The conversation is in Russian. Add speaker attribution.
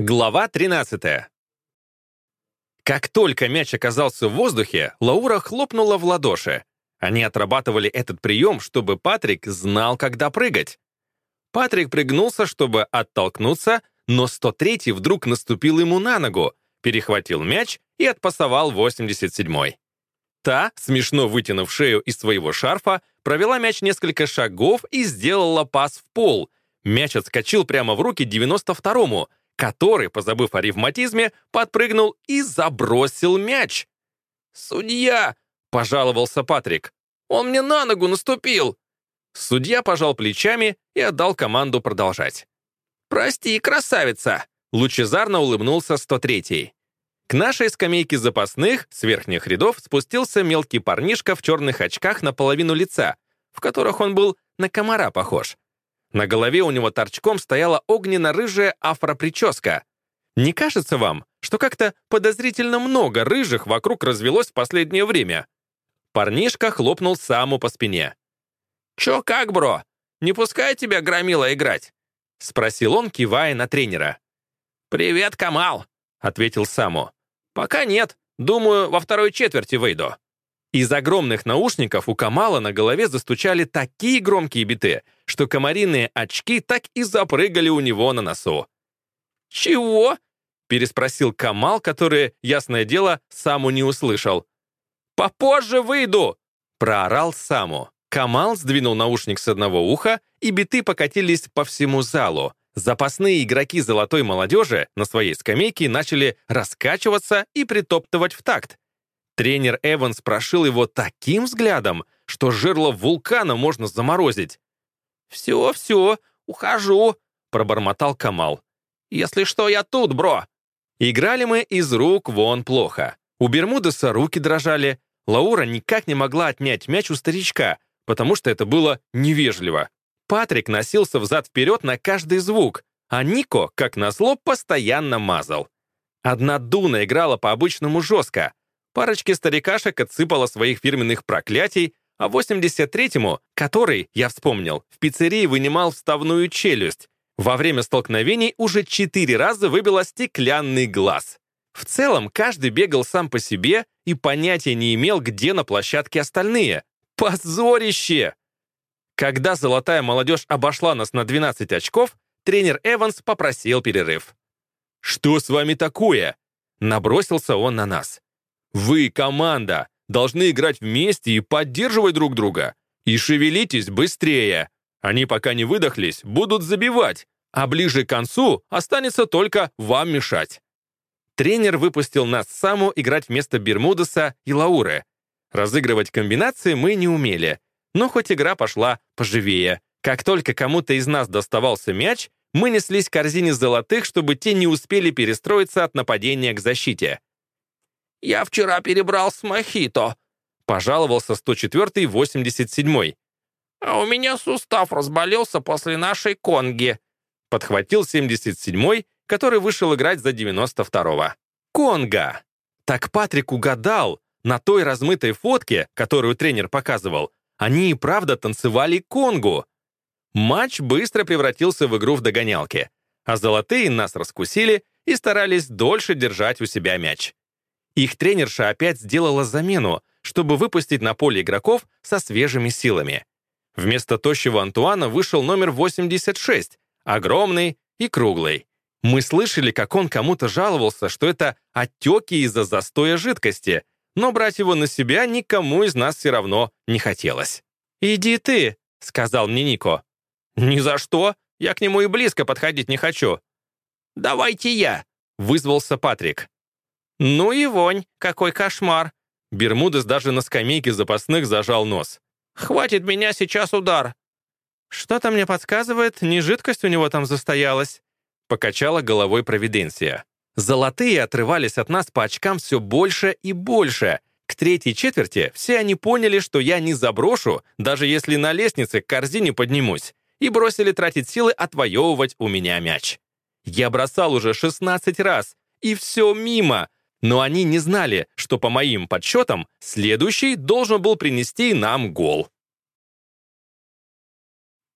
Speaker 1: Глава 13. Как только мяч оказался в воздухе, Лаура хлопнула в ладоши. Они отрабатывали этот прием, чтобы Патрик знал, когда прыгать. Патрик пригнулся, чтобы оттолкнуться, но 103-й вдруг наступил ему на ногу, перехватил мяч и отпасовал 87-й. Та, смешно вытянув шею из своего шарфа, провела мяч несколько шагов и сделала пас в пол. Мяч отскочил прямо в руки 92-му, который, позабыв о ревматизме, подпрыгнул и забросил мяч. «Судья!» — пожаловался Патрик. «Он мне на ногу наступил!» Судья пожал плечами и отдал команду продолжать. «Прости, красавица!» — лучезарно улыбнулся 103-й. К нашей скамейке запасных с верхних рядов спустился мелкий парнишка в черных очках наполовину лица, в которых он был на комара похож. На голове у него торчком стояла огненно-рыжая афроприческа. Не кажется вам, что как-то подозрительно много рыжих вокруг развелось в последнее время? Парнишка хлопнул Саму по спине. «Чё как, бро? Не пускай тебя громила играть?» — спросил он, кивая на тренера. «Привет, Камал!» — ответил Саму. «Пока нет. Думаю, во второй четверти выйду». Из огромных наушников у Камала на голове застучали такие громкие биты, что комариные очки так и запрыгали у него на носу. «Чего?» — переспросил Камал, который, ясное дело, Саму не услышал. «Попозже выйду!» — проорал Саму. Камал сдвинул наушник с одного уха, и биты покатились по всему залу. Запасные игроки золотой молодежи на своей скамейке начали раскачиваться и притоптывать в такт. Тренер Эванс прошил его таким взглядом, что жерло вулкана можно заморозить. «Все, все, ухожу», — пробормотал Камал. «Если что, я тут, бро». Играли мы из рук вон плохо. У Бермудеса руки дрожали. Лаура никак не могла отнять мяч у старичка, потому что это было невежливо. Патрик носился взад-вперед на каждый звук, а Нико, как назло, постоянно мазал. Одна Дуна играла по-обычному жестко, Парочке старикашек отсыпала своих фирменных проклятий, а 83-му, который, я вспомнил, в пиццерии вынимал вставную челюсть, во время столкновений уже четыре раза выбило стеклянный глаз. В целом, каждый бегал сам по себе и понятия не имел, где на площадке остальные. Позорище! Когда золотая молодежь обошла нас на 12 очков, тренер Эванс попросил перерыв. «Что с вами такое?» Набросился он на нас. Вы, команда, должны играть вместе и поддерживать друг друга. И шевелитесь быстрее. Они пока не выдохлись, будут забивать, а ближе к концу останется только вам мешать. Тренер выпустил нас саму играть вместо Бермудеса и Лауры. Разыгрывать комбинации мы не умели, но хоть игра пошла поживее. Как только кому-то из нас доставался мяч, мы неслись к корзине золотых, чтобы те не успели перестроиться от нападения к защите. «Я вчера перебрал с мохито», — пожаловался 104-й 87-й. «А у меня сустав разболелся после нашей конги», — подхватил 77-й, который вышел играть за 92-го. «Конга!» Так Патрик угадал. На той размытой фотке, которую тренер показывал, они и правда танцевали конгу. Матч быстро превратился в игру в догонялки, а золотые нас раскусили и старались дольше держать у себя мяч. Их тренерша опять сделала замену, чтобы выпустить на поле игроков со свежими силами. Вместо тощего Антуана вышел номер 86, огромный и круглый. Мы слышали, как он кому-то жаловался, что это отеки из-за застоя жидкости, но брать его на себя никому из нас все равно не хотелось. «Иди ты», — сказал мне Нико. «Ни за что, я к нему и близко подходить не хочу». «Давайте я», — вызвался Патрик. «Ну и вонь, какой кошмар!» Бермудес даже на скамейке запасных зажал нос. «Хватит меня сейчас удар!» «Что-то мне подсказывает, не жидкость у него там застоялась», покачала головой Провиденция. Золотые отрывались от нас по очкам все больше и больше. К третьей четверти все они поняли, что я не заброшу, даже если на лестнице к корзине поднимусь, и бросили тратить силы отвоевывать у меня мяч. Я бросал уже 16 раз, и все мимо, но они не знали, что, по моим подсчетам, следующий должен был принести нам гол.